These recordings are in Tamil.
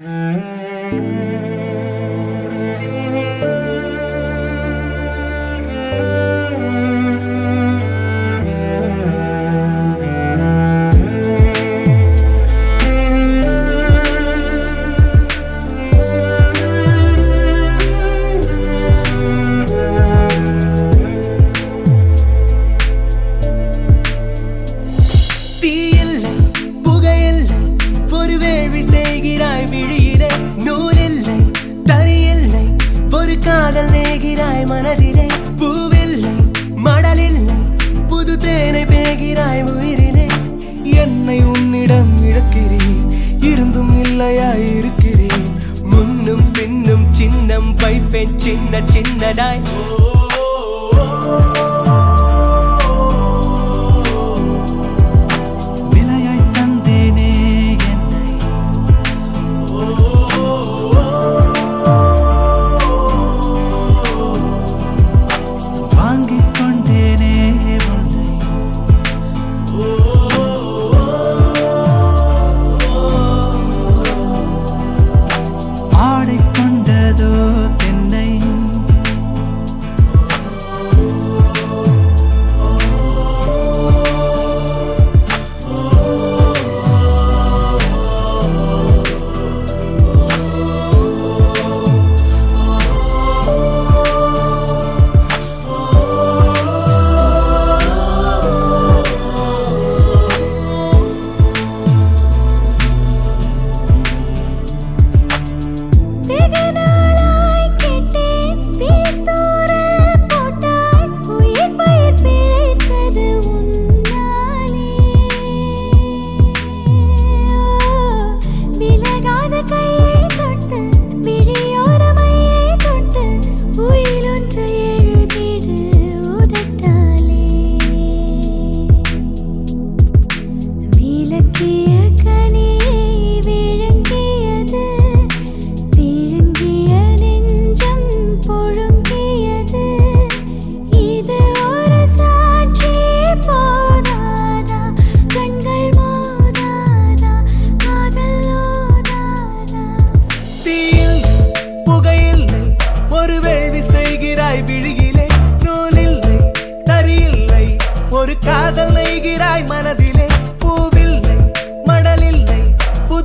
Mm-hmm. ಕೈ ಪೆಂಚಿನ ಚಿನ್ನದಾಯ್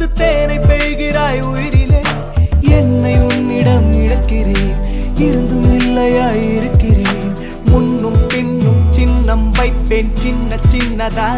புது தேனை பெய்கிறாய் உயிரிலே. என்னை உன்னிடம் இழக்கிறேன். இருந்தும் இல்லையாய் இருக்கிறேன். முன்னும் பின்னும் சின்னம் வைப்பேன். சின்ன சின்னதா.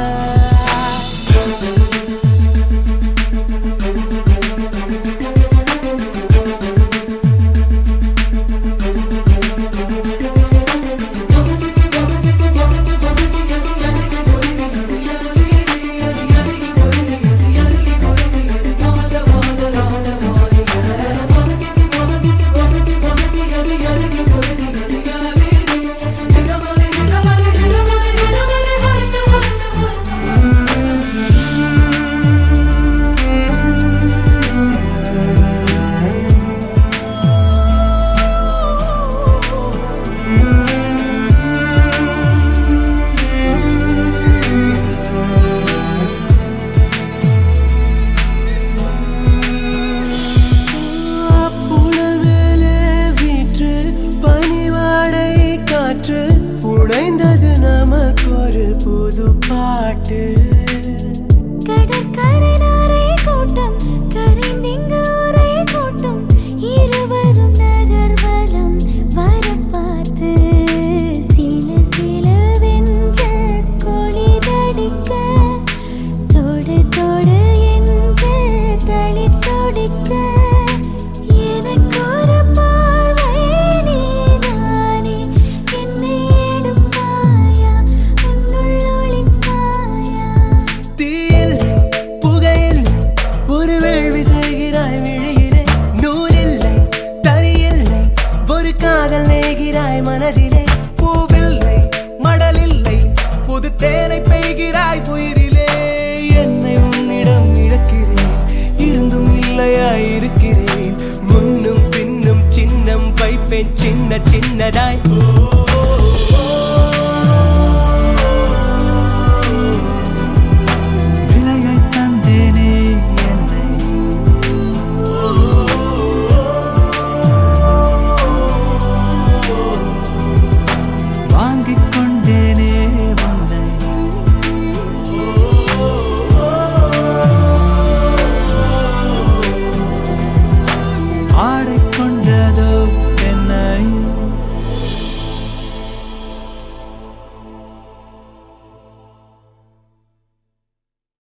artist. விழுகிறாய் உயிரிலே. என்னை உன்னிடம் இழக்கிறேன். இருந்தும் இல்லையாய் இருக்கிறேன் முன்னும் பின்னும் சின்னம் வைப்பேன் சின்ன சின்னதாய்.